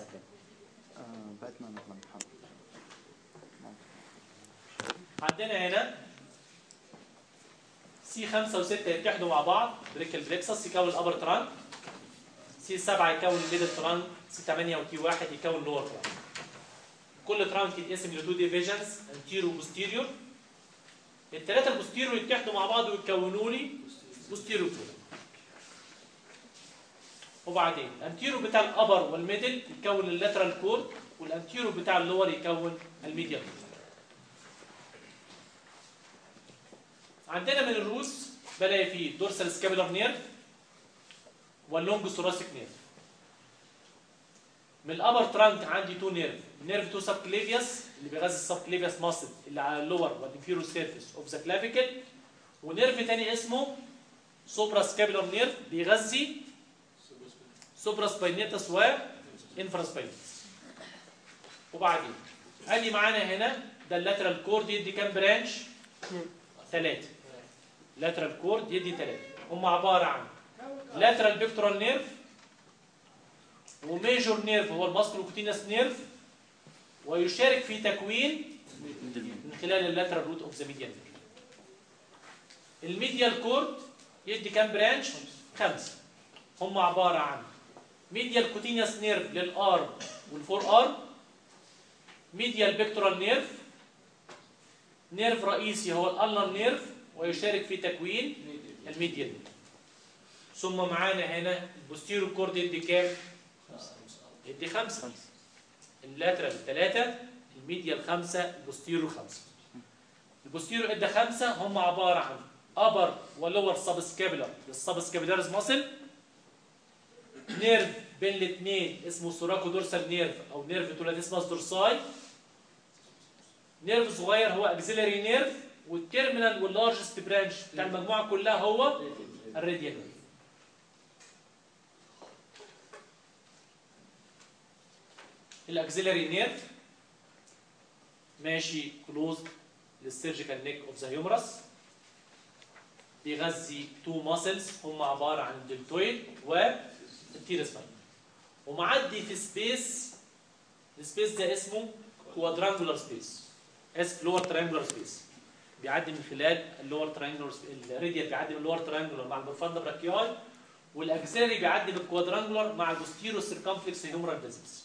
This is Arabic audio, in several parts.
آه، باتمان عندنا هنا C 5 و6 يتحدوا مع بعض. brachial plexus يكون ال upper trunk. C 7 يكون ال middle trunk. C 8 و T 1 يكون ال lower trunk. كل trunk يتقسم ل two divisions anterior و posterior الثلاثه ال posterior يتحدوا مع بعض ويكونوا لي posterior وبعدين ال anterior بتاع ال upper وال middle يكون ال lateral cord وال anterior بتاع ال lower يكون ال medial. عندنا من ال roots بلاقي فيه dorsal scapular nerve وال long thoracic nerve من ال upper trunk عندي two nerve nerve to subclavius اللي بيغذي ال subclavius muscle اللي على ال lower وال inferior surface of the clavicle و nerve تاني اسمه suprascapular nerve بيغذي supraspinatus و infraspinatus وبعدين قال لي معانا هنا ده ال lateral cord يدي كام branch؟ ثلاثة. lateral cord يدي ثلاثة. هم عبارة عن lateral pectoral nerve و major nerve هو ال musculocutaneous nerve ويشارك في تكوين من خلال ال lateral root of the median nerve ال medial cord يدي كام branch؟ خمسة. هم عبارة عن medial cutaneous nerve لل arm وال forearm medial pectoral nerve nerve رئيسي هو ال ulnar nerve ويشارك في تكوين ال median ثم معانا هنا ال posterior cord يدي كام؟ يدي خمسة ال lateral ثلاثة ال medial خمسة ال posterior خمسة ال posterior ادى خمسة هم عبارة عن upper و lower subscapular لل subscapularis muscle nerve بين الاثنين اسمه thoracodorsal nerve أو nerve to latissimus dorsi. nerve صغير هو axillary nerve وال terminal وال largest branch بتاع المجموعة كلها هو ال radial ال axillary nerve ماشي close لل surgical neck of the humerus بيغذي two muscles هم عبارة عن ال deltoid وال teres minor ومعدي في space ال space ده اسمه quadrangular space اس lower triangular space بيعدي من خلال ال lower triangular ال radial بيعدي من ال lower triangular مع ال profunda brachii وال axillary بيعدي بال quadrangular مع ال posterior circumflex humeral vessels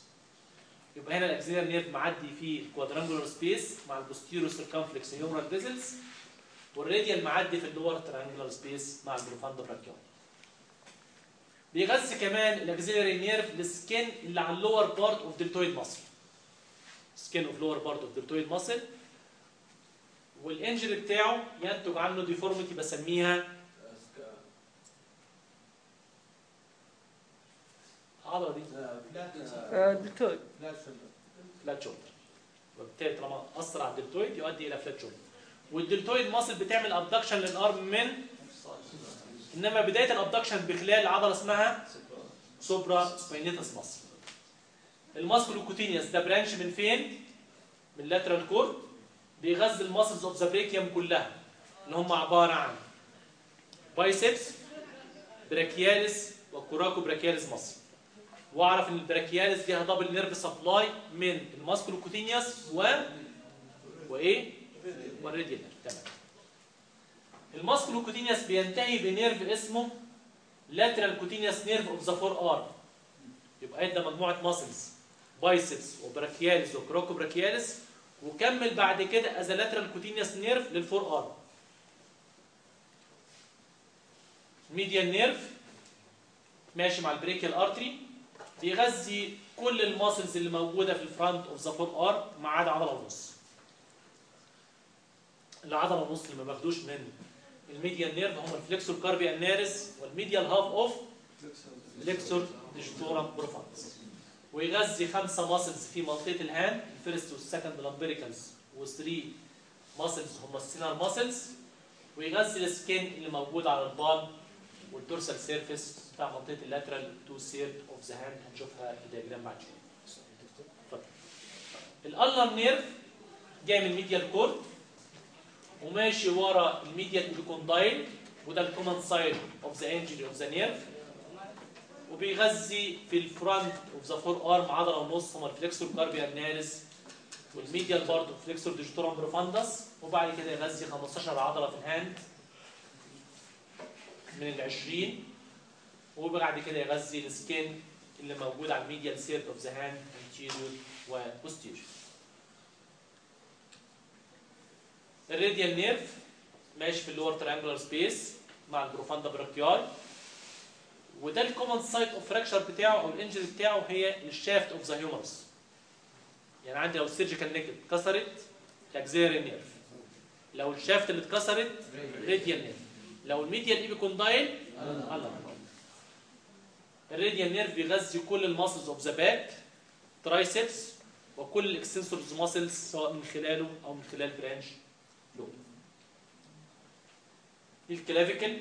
يبقى هنا ال axillary nerve معدي في ال quadrangular space مع ال posterior circumflex humeral vessels وال radial معدي في ال lower triangular space مع ال profunda brachii بيغذي كمان ال axillary nerve ال skin اللي على ال lower part of deltoid muscle skin of lower part of deltoid muscle وال injury بتاعه ينتج عنه deformity بسميها العضله دي؟ دكتور flat shoulder وبالتالي طالما أثر على ال deltoid يؤدي إلى flat shoulder وال deltoid muscle بتعمل abduction لل arm من إنما بداية ال abduction بخلال عضلة اسمها supraspinatus muscle ال musculocutaneous ده branch من فين؟ من ال lateral cord بيغذي ال muscles of the brachium كلها اللي هم عبارة عن biceps brachialis و coracobrachialis muscle وأعرف إن ال brachialis ليها double nerve supply من ال musculocutaneous و وإيه؟ وال radial تمام. ال musculocutaneous بينتهي ب nerve اسمه lateral cutaneous nerve of the forearm. يبقى ادى مجموعة muscles biceps و brachialis و coracobrachialis وكمل بعد كده as lateral cutaneous nerve لل forearm medial nerve ماشي مع ال brachial artery بيغذي كل ال muscles اللي موجودة في ال front of the forearm ما عدا عضلة ونص. العضلة ونص اللي ما باخدوش من ال medial nerve هم ال flexor carpi ulnaris وال medial half of flexor digitorum profundus. ويغذي خمسة muscles في منطقة ال hand ال first وال second lumbricals و3 muscles هم ال thenar muscles ويغذي ال skin اللي موجود على ال palmar وال dorsal surface بتاع منطقة ال lateral two third of the hand هنشوفها في ال diagram بعد شوية. اتفضل. ال ulnar nerve جاي من ال medial cord وماشي ورا ال medial epicondyle وده ال common site of the injury of the nerve. وبيغذي في ال front of the forearm عضلة ونص هما ال flexor carpi ulnaris وال medial برضه flexor digitorum profundus وبعد كده يغذي 15 عضلة في ال hand من ال 20 وبعد كده يغذي ال skin اللي موجود على ال medial third of the hand anterior و posterior ال radial nerve ماشي في ال lower triangular space مع ال profunda brachii وده ال common site of fracture بتاعه أو ال injury بتاعه هي ال shaft of the humerus يعني عندي لو ال surgical neck اتكسرت axillary nerve لو ال shaft اللي اتكسرت radial nerve لو ال medial epicondyle ال radial nerve بيغذي كل ال muscles of the back triceps وكل ال extensors muscles سواء من خلاله أو من خلال branch له ال clavicle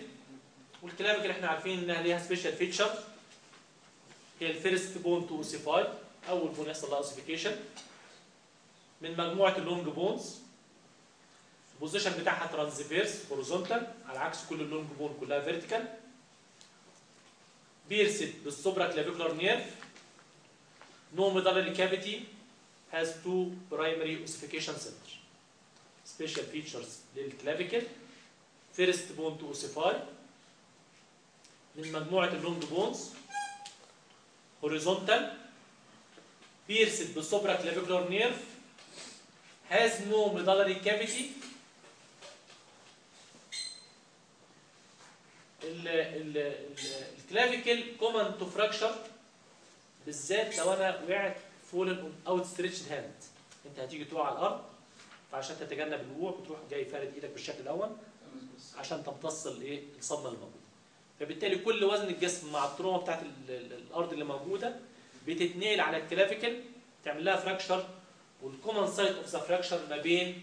وال clavicle إحنا عارفين إنها ليها special feature هي ال first bone to ossify أول bone يحصل لها ossification من مجموعة ال long bones ال position بتاعها transverse horizontal على عكس كل ال long bone كلها vertical pierced بال supraclavicular nerve no medullary cavity has two primary ossification centers. Special features لل clavicle first bone to ossify من مجموعة ال long bones horizontal pierced بال supraclavicular nerve has no medullary cavity. ال ال ال clavicle common to fracture بالذات لو أنا وقعت fall on outstretched hand أنت هتيجي تقع على الأرض. فعشان تتجنب الوقوع بتروح جاي فارد إيدك بالشكل الأول عشان تمتص الايه الصدمة اللي موجودة. فبالتالي كل وزن الجسم مع ال trauma بتاعت ال- ال- الأرض اللي موجودة بتتنقل على ال clavicle تعمل لها fracture وال common site of the fracture ما بين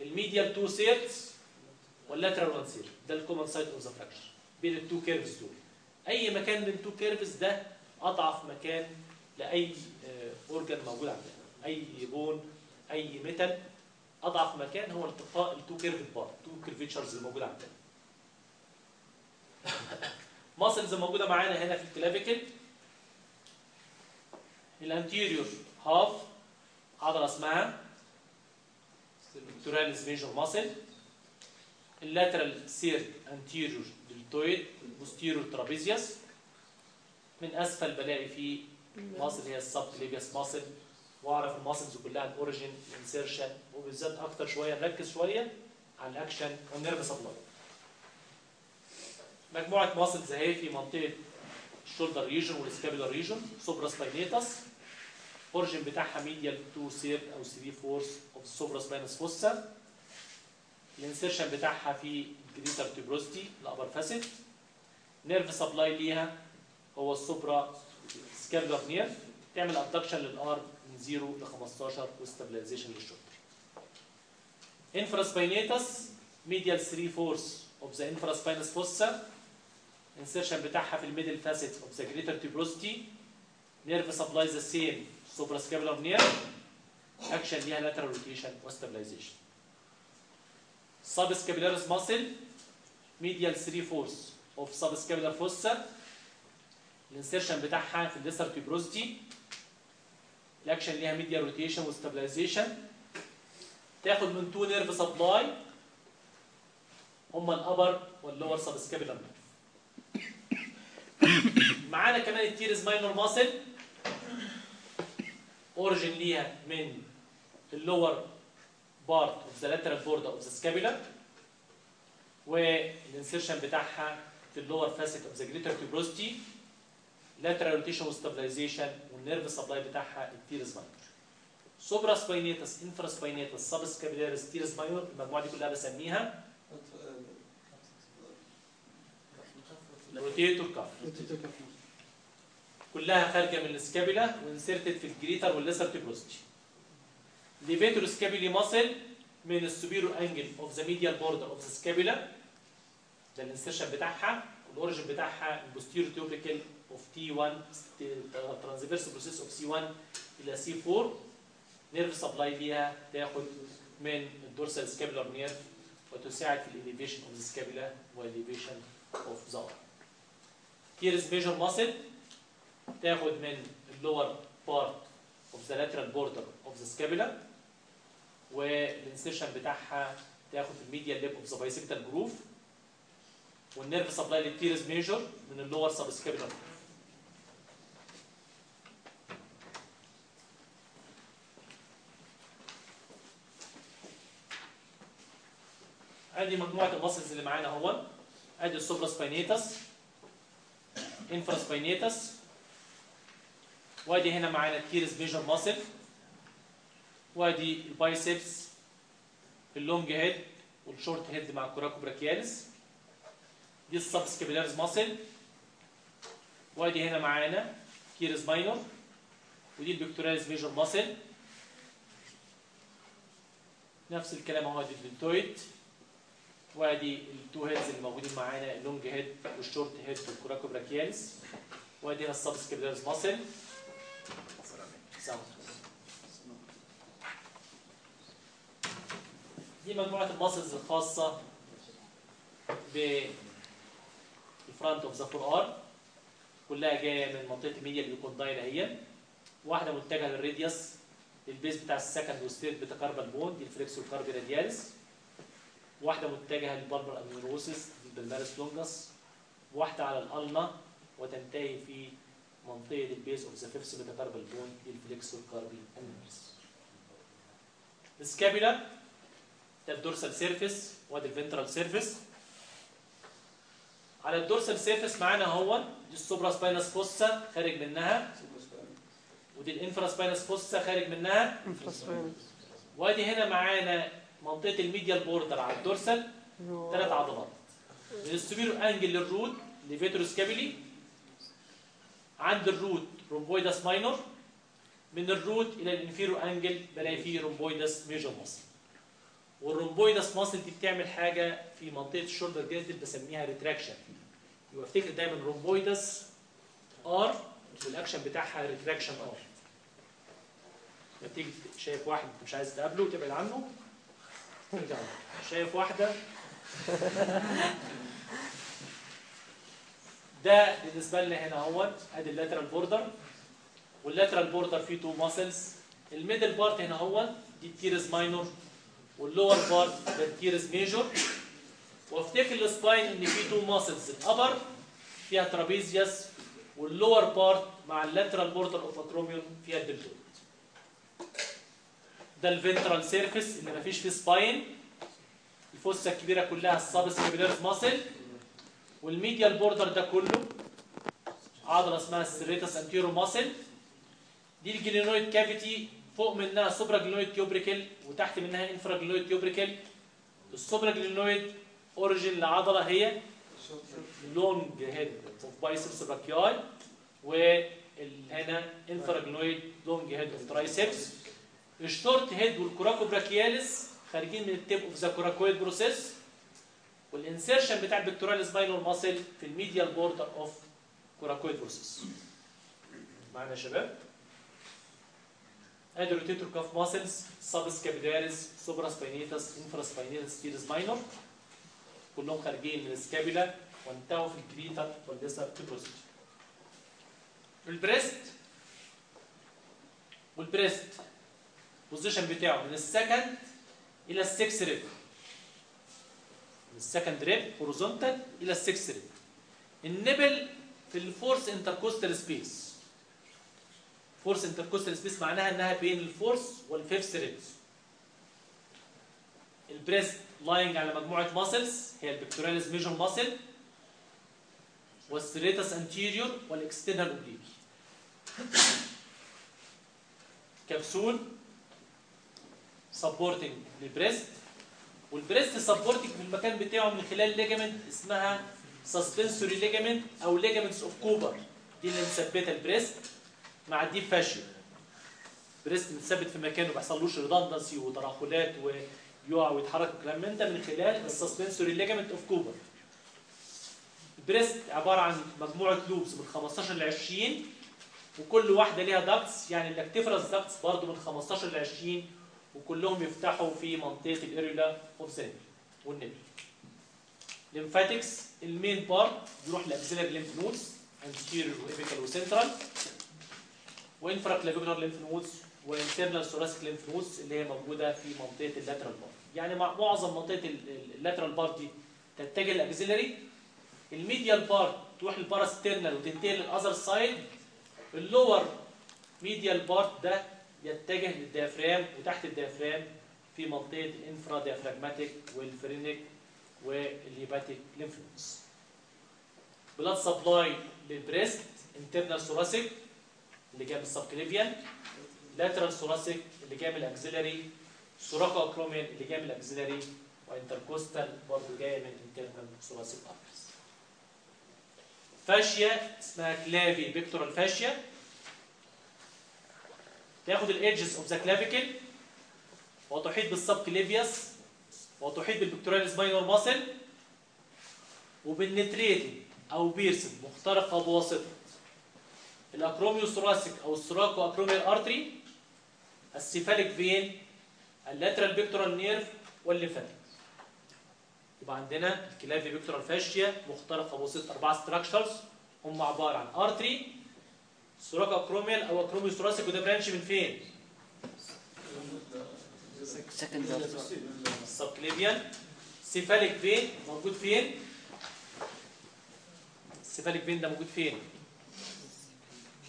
ال medial two thirds وال lateral one third ده ال common site of the fracture بين ال two curves دول. أي مكان بين ال two curves ده أضعف مكان لأي organ موجود عندنا. أي bone أي metal أضعف مكان هو التقاء ال two curve بار two curvatures اللي موجودة عندنا. muscles موجودة معانا هنا في ال clavicle ال anterior half عضلة اسمها pectoralis major muscle. ال lateral third anterior deltoid posterior trapezius. من أسفل بلاقي فيه muscle هي ال subclavius muscle واعرف ال muscles كلها ال origin ال insertion وبالذات أكتر شوية نركز شوية على ال action وال nerve supply مجموعة muscles اهي في منطقة ال shoulder region وال scapular region supraspinatus origin بتاعها medial two third أو 3 fourths of supraspinous fossa ال insertion بتاعها في greater tuberosity ال upper facet nerve supply ليها هو ال suprascapular nerve تعمل abduction لل arm من 0 ل 15 و stabilization لل shoulder infraspinatus medial 3 fourths of the infraspinous fossa insertion بتاعها في ال middle facet of the greater tuberosity nerve supply the same suprascapular nerve action ليها lateral rotation و stabilization subscapularis muscle medial 3 fourths of subscapular fossa ال insertion بتاعها في ال lesser tuberosity ال action ليها medial rotation و stabilization تاخد من two nerve supply هما ال upper وال lower subscapular معانا كمان ال teres minor muscle origin ليها من ال lower part of the lateral border of the scapula وال insertion بتاعها في ال lower facet of the greater tuberosity lateral rotation و stabilization وال nerve supply بتاعها ال teres minor supraspinatus infraspinatus subscapularis teres minor المجموعة دي كلها بسميها rotator cuff كلها خارجة من ال scapula و inserted في ال greater وال lesser tuberosity levator scapulae muscle من ال superior angle of the medial border of the scapula ده ال insertion بتاعها وال origin بتاعها ال posterior tubercle of T 1 transverse process of C 1 إلى C 4 nerve supply ليها تاخد من ال dorsal scapular nerve وتساعد في ال elevation of scapula وال elevation of arm. Teres major muscle. تاخد من ال lower part of the lateral border of the scapula وال insertion بتاعها تاخد في ال medial lip of the bicipital groove وال nerve supply لل teres major من ال lower subscapular ادي مجموعة ال muscles اللي معانا اهو أدي ال supraspinatus infraspinatus وأدي هنا معانا ال teres major muscle. وأدي ال biceps ال long head وال short head مع ال coracobrachialis. دي ال subscapularis muscle. وأدي هنا معانا teres minor. ودي ال pectoralis major muscle. نفس الكلام أهو ادي ال deltoid وادي ال two heads اللي موجودين معانا ال long head وال short head وال coracobrachialis وادي هنا ال subscapularis muscle دي مجموعة ال muscles الخاصة ب ال front of the forearm كلها جاية من منطقة ال medial epicondyle اهي واحدة متجهة لل radius ال base بتاع ال second وال third metacarpal bone دي ال flexor carpi radialis واحدة متجهة لل palmar aponeurosis دي ال palmaris longus واحدة على ال ulna وتنتهي في منطقة ال base of the fifth metacarpal bone ال flexor carpi ulnaris ال scapula ده ال dorsal surface وادي ال ventral surface على ال dorsal surface معانا اهو دي ال supraspinous fossa خارج منها ودي ال infraspinous fossa خارج منها. وادي هنا معانا منطقة ال medial border على ال dorsal ثلاث عضلات. من ال superior angle لل root levator scapulae عند ال root rhomboids minor من ال root إلى ال inferior angle بلاقي فيه rhomboids major muscle وال rhomboids muscle دي بتعمل حاجة في منطقة ال shoulder girdle بسميها retraction يبقى افتكر دايما rhomboids R وال action بتاعها retraction R تيجي شايف واحد مش عايز تقابله تبعد عنه. شايف واحدة؟ ده بالنسبة لنا هنا أهوت أدي ال lateral border. وال lateral border فيه two muscles ال middle part هنا أهوت دي ال teres minor. وال lower part ده ال teres major. وأفتكر ال spine إن في two muscles ال upper فيها trapezius وال lower part مع ال lateral border of acromion فيها ال deltoid ده ال ventral surface اللي مفيش فيه spine ال fossa الكبيرة كلها ال subscapularis muscle وال medial border ده كله عضلة اسمها ال serratus anterior muscle دي ال glenoid cavity فوق منها supraglenoid tubercle وتحت منها infraglenoid tubercle ال supraglenoid origin العضله هي long head of biceps brachii وهنا infraglenoid long head of triceps ال short head وال coracobrachialis خارجين من ال tip of the coracoid process. وال insertion بتاع ال pectoralis minor muscle في ال medial border of coracoid process. معانا يا شباب؟ ادي rotator cuff muscles subscapularis supraspinatus infraspinatus teres minor. كلهم خارجين من ال scapula وانتهوا في الكريتا والليسر تيبروسيتي البريست والبريست البوزيشن بتاعه من ال second إلى ال sixth rib من ال second rib horizontal إلى ال sixth rib ال nipple في ال fourth intercostal space fourth intercostal space معناها إنها بين ال fourth وال fifth ribs ال breast lying على مجموعة muscles هي البكتوراليز ميجور ماسل والسيريتس انتيريور والاكسترنال اوبليكي كبسول سبورتنج للبريست والبريست سبورتنج في المكان بتاعه من خلال ligament اسمها suspensory ligament أو ligaments of Cooper دي اللي مثبتة ال breast مع ال deep fascia breast متثبت في مكانه ما بيحصلوش redundancy وترهلات ويقع ويتحرك والكلام من ده من خلال ال suspensory ligament of Cooper ال breast عبارة عن مجموعة lobes من 15 ل 20 وكل واحدة ليها ducts يعني lactiferous ducts برضه من 15 ل 20 وكلهم يفتحوا في منطقة ال areola of the وال nipple lymphatics ال main part يروح ل axillary lymph nodes anterior و apical و central و infraclavicular lymph nodes و internal thoracic lymph nodes اللي هي موجودة في منطقة ال lateral part يعني مع معظم منطقة ال lateral part دي تتجه لل axillary ال medial part تروح لل parasternal وتنتقل لل other side ال lower medial part ده يتجه لل diaphragm وتحت ال diaphragm في منطقة ال infradiaphragmatic وال phrenic وال hepatic lymph blood supply لل breast internal thoracic اللي جاي من ال subclavian lateral thoracic اللي جاي من ال axillary thoraco اللي جاي من ال axillary و intercostal برضه جاية من internal thoracic arteries fascia اسمها clavipectoral fascia تاخد ال edges of the clavicle وتحيط بال subclavius وتحيط بال pectoralis minor muscle وبال penetrating أو piercing مخترقه بواسطه ال acromiothoracic أو ال thoracoacromial artery ال cephalic vein ال lateral pectoral nerve وال lymphatic يبقى عندنا ال clavipectoral fascia مخترقه بواسطه أربعة structures هم عبارة عن artery thoracoacromial أو acromiothoracic وده branch من فين؟ second ال subclavian cephalic vein موجود فين؟ ال cephalic vein ده موجود فين؟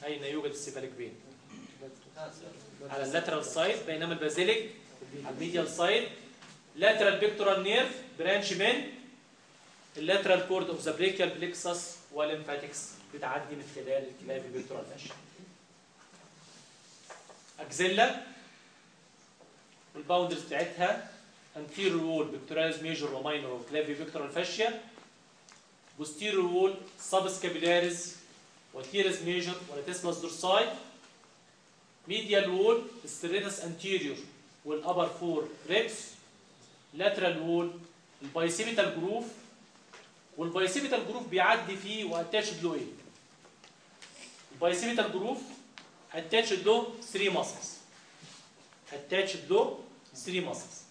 أين يوجد ال cephalic vein؟ على ال lateral side بينما ال basilic على ال medial side lateral pectoral nerve branch من ال lateral cord of the brachial plexus وال lymphatics بتعدي من خلال ال clavipectoral fascia axilla وال boundaries بتاعتها anterior wall pectoralis major و minor و clavipectoral fascia posterior wall subscapularis و teres major و latissimus dorsi medial wall serratus anterior وال upper four ribs lateral wall ال bicipital groove وال bicipital groove بيعدي فيه و attached له إيه؟ ال bicipital groove attached له 3 muscles attached له 3 muscles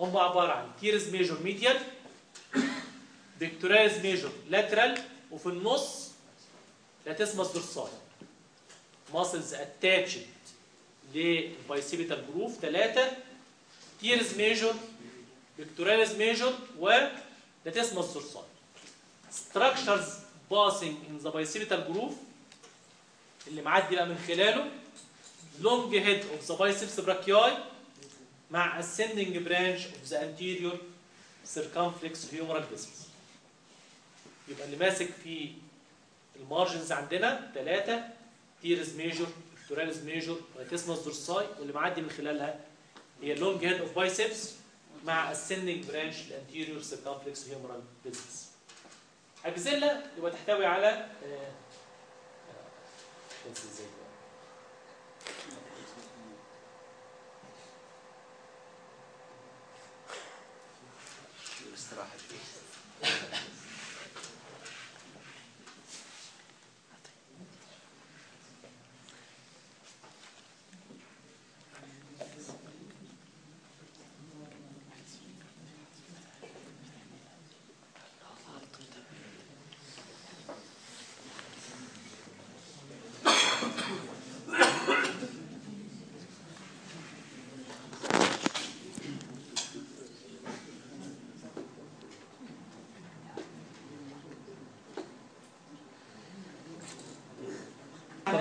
هم عباره عن teres major medial pectoralis major lateral وفي النص latissimus dorsi muscles attached لل bicipital groove ثلاثة teres major pectoralis major و latissimus dorsi structures passing in the bicipital groove. اللي معدي بقى من خلاله long head of the biceps brachii مع ascending branch of the anterior circumflex humeral discs. يبقى اللي ماسك في المارجنز عندنا ثلاثة تيرز ميجور بكتوراليز ميجور ولاتسمس دورساي واللي معدي من خلالها هي long head of biceps مع ascending branch الانتيريور circumflex humeral discs. اكزيلا يبقى تحتوي على 就是这个。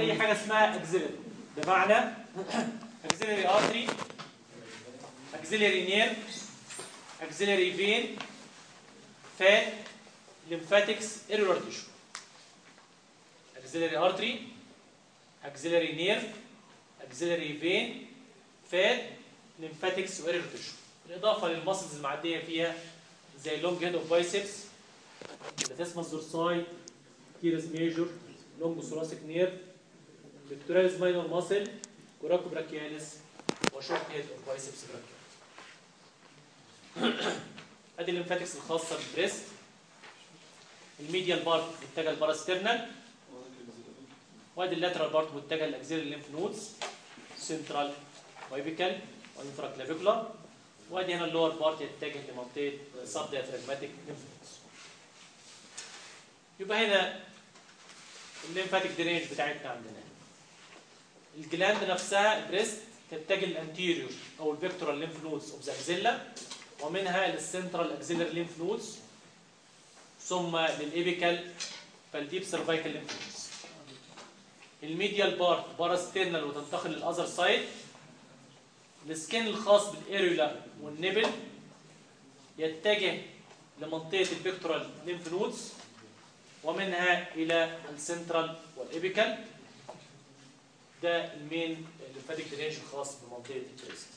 أي حاجة اسمها axillary بمعنى axillary artery axillary nerve axillary vein fat lymphatics areolar tissue axillary artery axillary nerve axillary vein fat lymphatics و areolar tissue بالاضافه لل muscles المعدية فيها زي long head of biceps latissimus dorsi teres major long thoracic nerve pectoralis minor muscle coraco و short head of biceps brachialis ادي ال lymphatics الخاصه بال breast ال medial part متجه لل parasternal وادي ال lateral part متجه لل axillary lymph nodes central و apical و infraclavicular وادي هنا ال lower part يتجه لمنطقه subdiaphragmatic lymph nodes يبقى هنا ال lymphatic drainage بتاعتنا عندنا ال gland نفسها ال breast تتجه لل anterior أو ال pectoral lymph nodes of the ومنها لل central axillary lymph nodes ثم لل apical فال deep cervical lymph nodes. ال medial part parasternal وتنتقل لل other side. ال skin الخاص بال areola وال nipple يتجه لمنطقة ال pectoral lymph nodes ومنها إلى ال central وال apical. ده ال main ال lymphatic drainage الخاص بمنطقة ال breast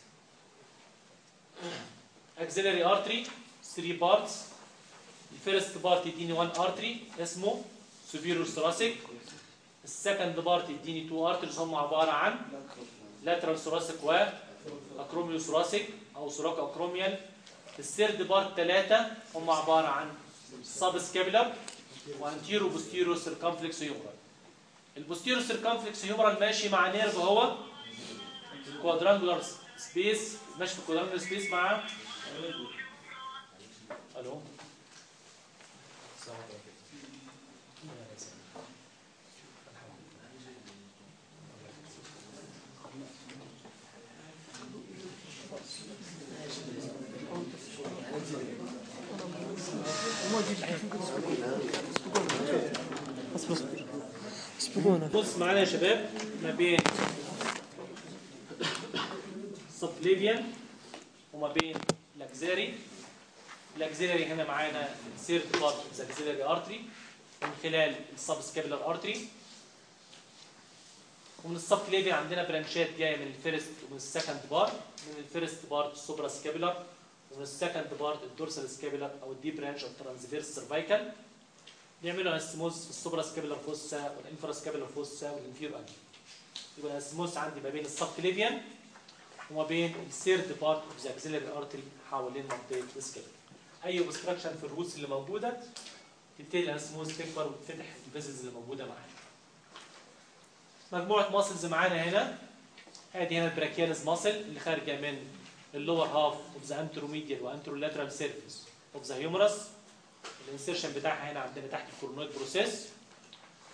axillary artery 3 parts. ال first part يديني 1 artery اسمه superior thoracic. ال second part يديني 2 arteries هم عبارة عن lateral thoracic و acromial thoracic أو thoraco acromial. ال third part ثلاثة هم عبارة عن subscapular و anterior posterior circumflex humeral ال posterior circumflex humeral ماشي مع nerve هو quadrangular space ماشي في quadrangular space مع ألو. اصبر اصبر اسبقونا بص معانا يا شباب ما بين subclavian وما بين ال axillary ال axillary هنا معانا third part ال axillary artery من خلال ال subscapular artery ومن ال subclavian عندنا branch ات جاية من ال first ومن ال second part من ال first part ال suprascapular ومن ال second part ال dorsal scapular أو ال deep branch of transverse cervical نعملوا anastomosis في ال suprascapular fossa وال infrascapular fossa وال inferior angle يبقى ال anastomosis عندي ما بين ال subclavian وما بين ال third part of the axillary artery حوالين منطقة ال scapular. أي obstruction في ال roots اللي موجودة تبتدي ال anastomosis تكبر وتفتح ال vessels اللي موجودة معانا. مجموعة muscles معانا هنا ادي هنا ال brachialis muscle اللي خارجة من ال lower half of the anteromedial و anterolateral surface of the humerus ال insertion بتاعها هنا عندنا تحت ال coronoid process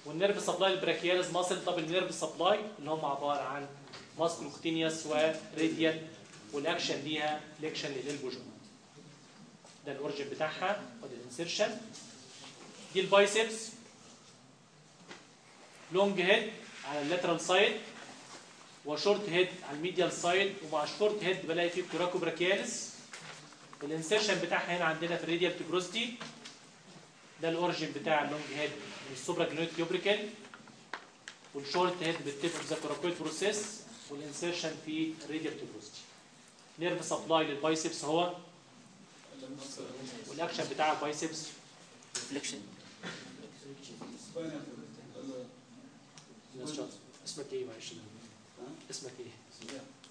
وال nerve supply ال brachialis muscle طب ال nerve supply اللي هم عبارة عن musculocutaneous و radial وال action ليها flexion لل elbow joint ده ال origin بتاعها ودي ال insertion دي ال biceps. long head على ال lateral side و short head على ال medial side ومع ال short head بلاقي فيه coracobrachialis ال insertion بتاعها هنا عندنا في ال radial tuberosity ده ال origin بتاع ال long head من ال supraglenoid tubercle وال short head بال tip of the coracoid process وال insertion في ال radial tuberosity nerve supply لل biceps هو والاكشن بتاع ال biceps flexion اسمك إيه معلش اسمك إيه؟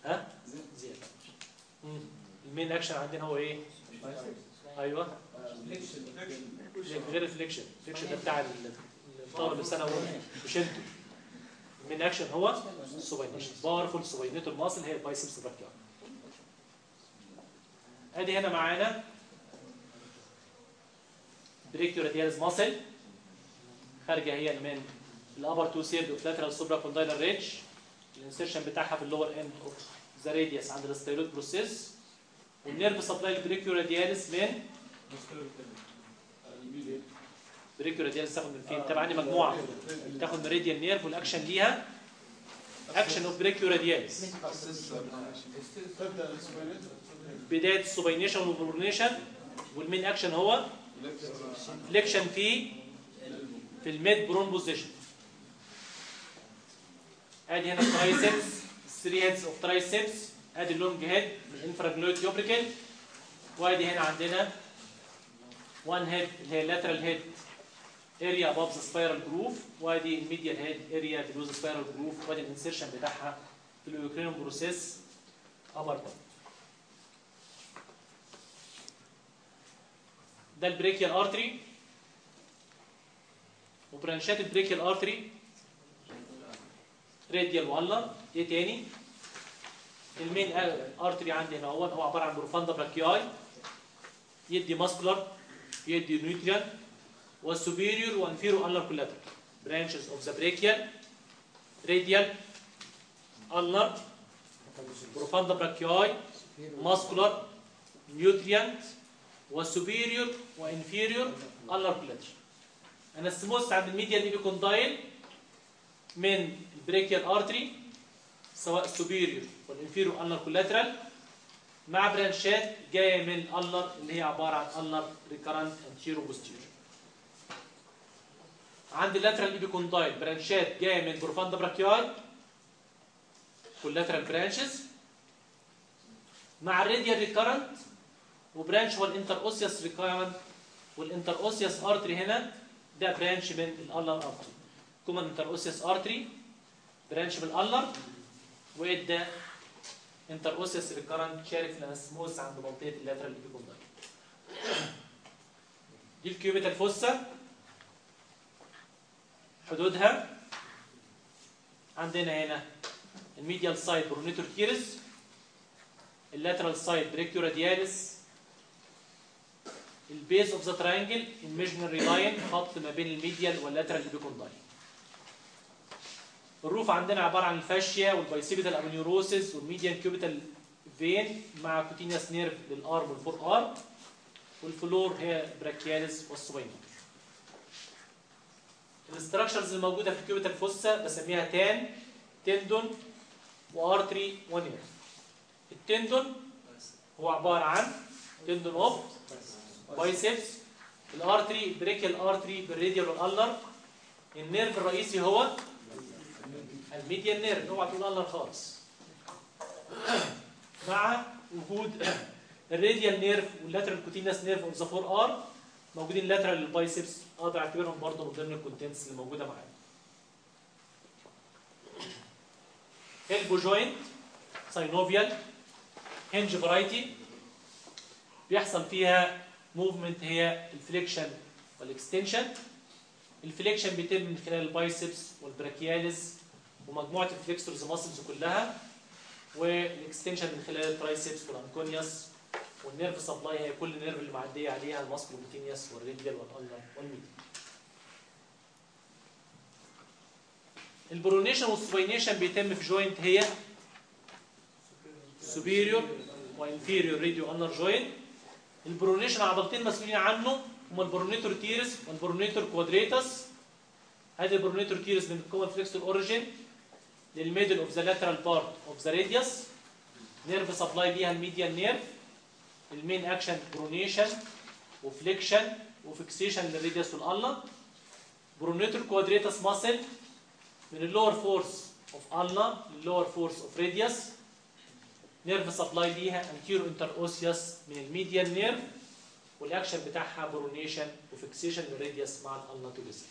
ها؟ زياد. ال main action عندنا هو إيه؟ أيوه. غير ال flexion. ال flexion ده بتاع ال- الطالب السنة الاولى مش ال main action هو ال supination powerful supinator muscle هي ال biceps brachii أدي هنا معانا brachioradialis muscle خارجة هي من ال upper two third of lateral supracondylar ridge ال insertion بتاعها في ال lower end of the radius عند ال styloid process وال nerve supply ال brachioradialis من brachioradialis تاخد من فين؟ تبع عندي مجموعه تاخد من radial nerve وال action ليها action of brachioradialis بدايه ال supination وال pronation وال main action هو flexion في في ال mid prone position ادي هنا ال triceps 3 heads of triceps ادي ال long head من infraglenoid tubercle وادي هنا عندنا 1 head اللي هي lateral head area above the spiral groove. وادي ال medial head area the spiral groove. وادي ال insertion بتاعها في ال olecranon process ابر ده البريكيال ارتري وبرانشات البريكيال ارتري راديال والله إيه تاني؟ المين ارتري عندي هنا هو هو عبارة عن بروفاندا براكياي يدي ماسكولار يدي نيوتريان والسوبيريور وانفيرو انلر كولاتر branches of the brachial radial ulnar profunda brachii muscular nutrient و superior و inferior ulnar collateral. أنا السموث عند ال medial epicondyle من ال brachial artery سواء ال superior وال inferior ulnar collateral. مع branch ات جاية من ال ulnar اللي هي عبارة عن ال ulnar recurrent anterior posterior عند ال lateral epicondyle branch ات جاية من profunda brachii collateral branches مع ال radial recurrent و branch هو ال interosseous recurrent وال interosseous artery هنا. ده branch من ال ulnar artery common interosseous artery branch من الالر وادى interosseous recurrent شارك في ال anastomosis عند منطقة ال lateral epicondyle دي ال cubital fossa حدودها. عندنا هنا ال medial side pronator teres. ال lateral side brachioradialis. ال base of the triangle ال imaginary line خط ما بين ال medial وال lateral epicondyle ال roof عندنا عبارة عن ال fascia وال bicipital aponeurosis وال median cubital vein مع cutaneous nerve لل arm وال forearm وال floor هي brachialis وال supinator ال structures الموجوده في ال cubital fossa بسميها TAN tendon و artery و nerve ال tendon هو عبارة عن تندون اوف بايسبس الارتري بريكيال ارتري بالراديال والالر النيرف الرئيسي هو ال median nerve اوعى تقول الالر خالص. مع وجود ال radial nerve وال lateral cutaneous nerve of the forearm موجودين lateral لل biceps أقدر اعتبرهم برضه من ضمن ال contents اللي موجودة معايا elbow joint synovial hinge variety. بيحصل فيها movement هي ال flexion وال extension. ال flexion بيتم من خلال ال biceps وال brachialis. ومجموعة ال flexors muscles كلها وال extension من خلال ال triceps وال anconeus وال nerve supply هي كل nerve اللي معدية عليها الماسكو بوتينيوس والريديال والالر والميديا البرونيشن والسوبينيشن بيتم في joint هي superior و inferior radioulnar joint ال pronation عضلتين مسؤولين عنه هما ال pronator teres وال pronator quadratus هذه ال pronator teres من ال common flexor origin لل middle of the lateral part of the radius nerve supply ليها الميديان نيرف المين اكشن برونيشن وفليكشن وفيكسيشن للراديوس والالنا برونيتور كوادريتس ماسل من ال lower fourth of ulna لل lower fourth of radius nerve supply ليها anterior interosseous من ال median nerve والاكشن بتاعها برونيشن وفيكسيشن للراديوس مع الالنا توجسم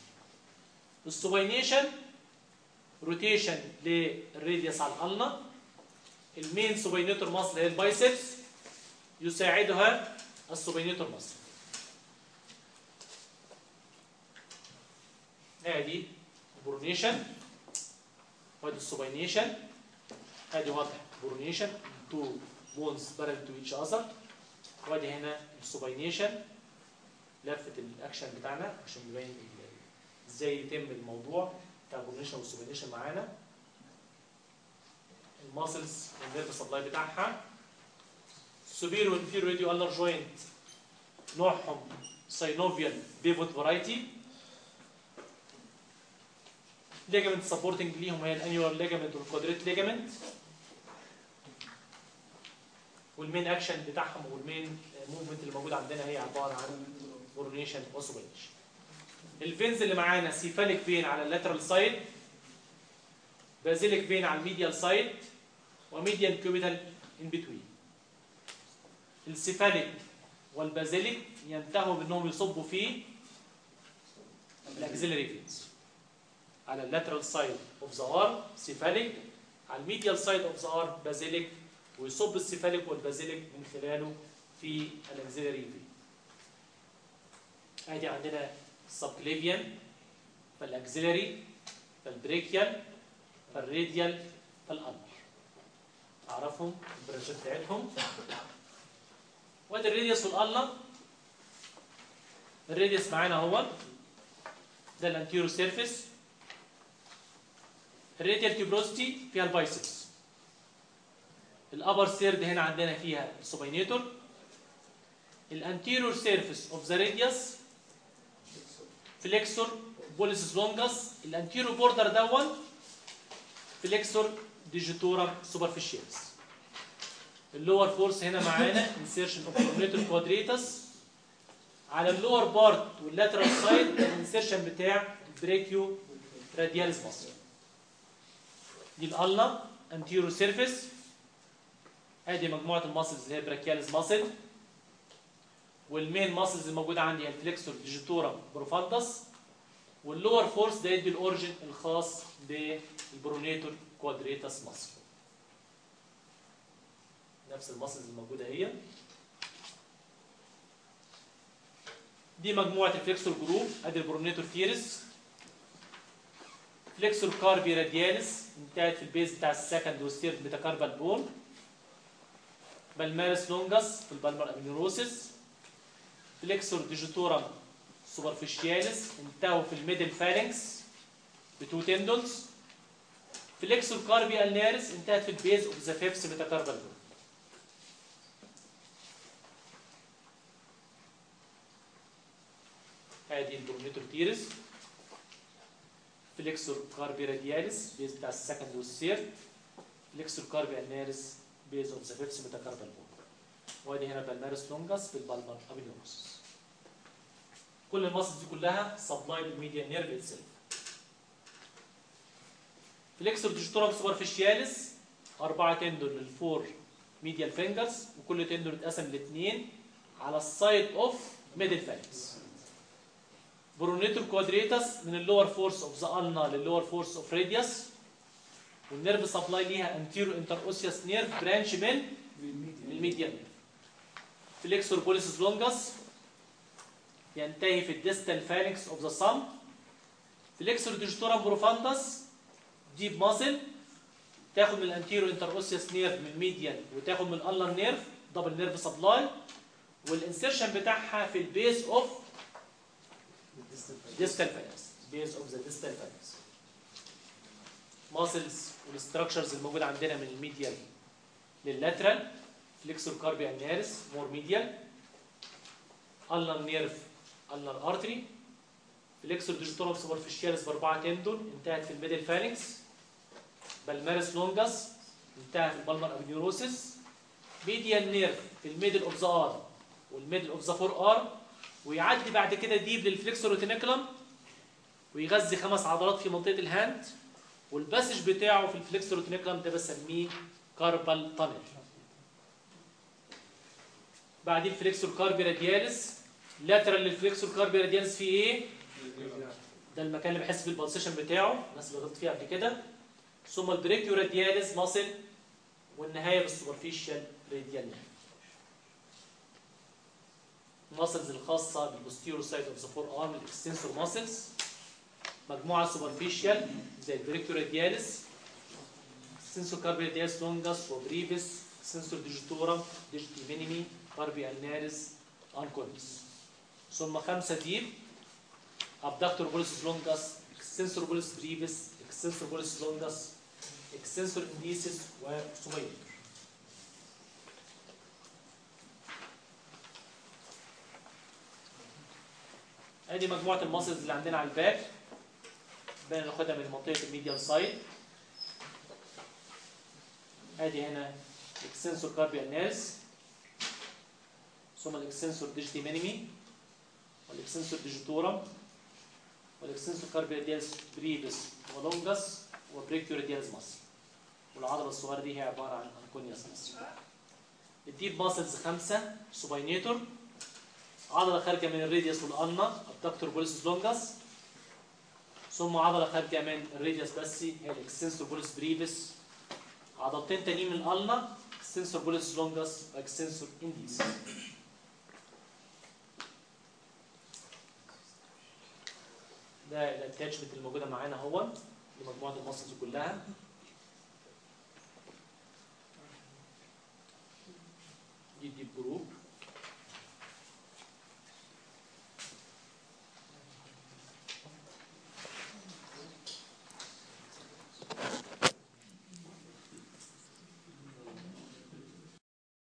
السوبينيشن روتيشن للراديوس على الالنا المين سوبينيتور ماسل هي البايسبس يساعدها السوبينيتور ماسل ادي برونيشن وادي السوبينيشن ادي واضح برونيشن two bones parallel to each other وادي هنا ال supination لفه الاكشن بتاعنا عشان يبين إزاي يتم الموضوع. بتاع وال supination معانا. ال muscles وال nerve supply بتاعها. superior و inferior radioulnar joint نوعهم synovial pivot variety ligament supporting ليهم هي ال annular ligament وال quadrate ligament وال main action بتاعهم وال main movement اللي موجود عندنا هي عبارة عن pronation و supination ال veins اللي معانا cephalic vein على ال lateral side basilic vein على الميديال سايد وميديان كيوبيتال ان بتوين السيفاليك والبازيليك ينتهوا بأنهم يصبوا في ال axillary veins. على ال lateral side of the arm cephalic على ال medial side of the arm basilic. ويصب ال cephalic وال basilic من خلاله في ال axillary vein أدي عندنا السبكليفيان فالاكزيلري فالبريكيال فالراديال فالأمر أعرفهم ال branchات بتاعتهم. وادي ال radius وال ulna ال radius معانا هو ده ال anterior surface ال radial tuberosity فيها ال biceps. ال upper third هنا عندنا فيها ال supinator ال anterior surface of the radius flexor pollicis longus ال anterior border دون flexor digitorum superficialis ال lower fourth هنا معانا insertion of pronator quadratus على ال lower part وال lateral side ال insertion بتاع ال brachioradialis muscle دي ال ulna anterior surface ادي مجموعة ال muscles اللي هي brachialis muscle وال main muscles الموجوده عندي هي ال flexor digitorum profundus وال lower fourth ده يدي ال origin الخاص بال pronator quadratus muscle نفس ال muscles الموجوده هي. دي مجموعة ال flexor group أدي ال pronator teres flexor carpi radialis انتهت في ال base بتاع ال second وال third metacarpal bone palmaris longus في ال palmar aponeurosis flexor digitorum superficialis انتهوا في ال middle phalanx by two tendons flexor carpi ulnaris انتهت في ال base of the fifth metacarpal bone ادي ال pronator teres flexor carpi radialis base بتاع ال second وال third flexor carpi ulnaris base of the fifth metacarpal bone وادي هنا palmaris longus بال palmar aponeurosis كل ال muscles دي كلها supply بال median nerve itself flexor digitorum superficialis أربعة tendon لل four medial fingers وكل tendon اتقسم لاثنين على ال side of middle phalanx pronator quadratus من ال lower fourth of the ulna لل lower fourth of radius وال nerve supply ليها anterior interosseous nerve branch من ال median flexor pollicis longus ينتهي في ال distal phalanx of the thumb flexor digitorum profundus deep muscle تاخد من ال interosseous nerve من ال median وتاخد من ال ulnar nerve double nerve supply وال insertion بتاعها في ال base of distal phalanx. Base of the distal phalanx. Muscles وال structures الموجودة عندنا من ال medial لل lateral flexor carpi ulnaris more medial ulnar nerve ulnar artery flexor digitorum superficialis باربعه tendon انتهت في ال middle phalanx palmaris longus انتهى في ال palmar aponeurosis median nerve في ال middle of the arm وال middle of the forearm ويعدي بعد كده deep لل flexor retinaculum ويغذي خمس عضلات في منطقة ال hand. وال passage بتاعه في ال flexor retinaculum ده بسميه carpal tunnel بعدين ال flexor carpi radialis lateral لل flexor carpi radialis فيه إيه؟ ده المكان اللي بحس بالبلسيشن بتاعه الناس اللي غلطت فيها قبل كده. ثم ال brachioradialis muscle والنهاية بال superficial radial. ال muscles الخاصة بال posterior side of the forearm ال extensor muscles مجموعة superficial زي ال brachioradialis extensor carpi radialis longus و brevis extensor digitorum digiti minimi carpi ulnaris anconeus ثم خمسة deep abductor pollicis longus extensor pollicis brevis extensor pollicis longus extensor indicis و supinator أدي مجموعة ال muscles اللي عندنا على ال back بقى ناخدها من منطقة ال medial side. أدي هنا ال extensor carpi ulnaris ثم ال extensor digiti minimi وال extensor digitorum وال extensor carpi radialis brevis و longus و brachioradialis muscle والعضلة الصغيرة دي هي عبارة عن anconeus muscle ال deep muscles خمسة supinator. عضلة خارجة من ال radius وال ulna abductor pollicis longus ثم عضلة خارجة من ال radius بس هي ال extensor pollicis brevis عضلتين تانيين من ال ulna extensor pollicis longus و extensor indicis. ده ال attachment الموجوده معانا اهو لمجموعه ال muscles كلها. دي ال deep group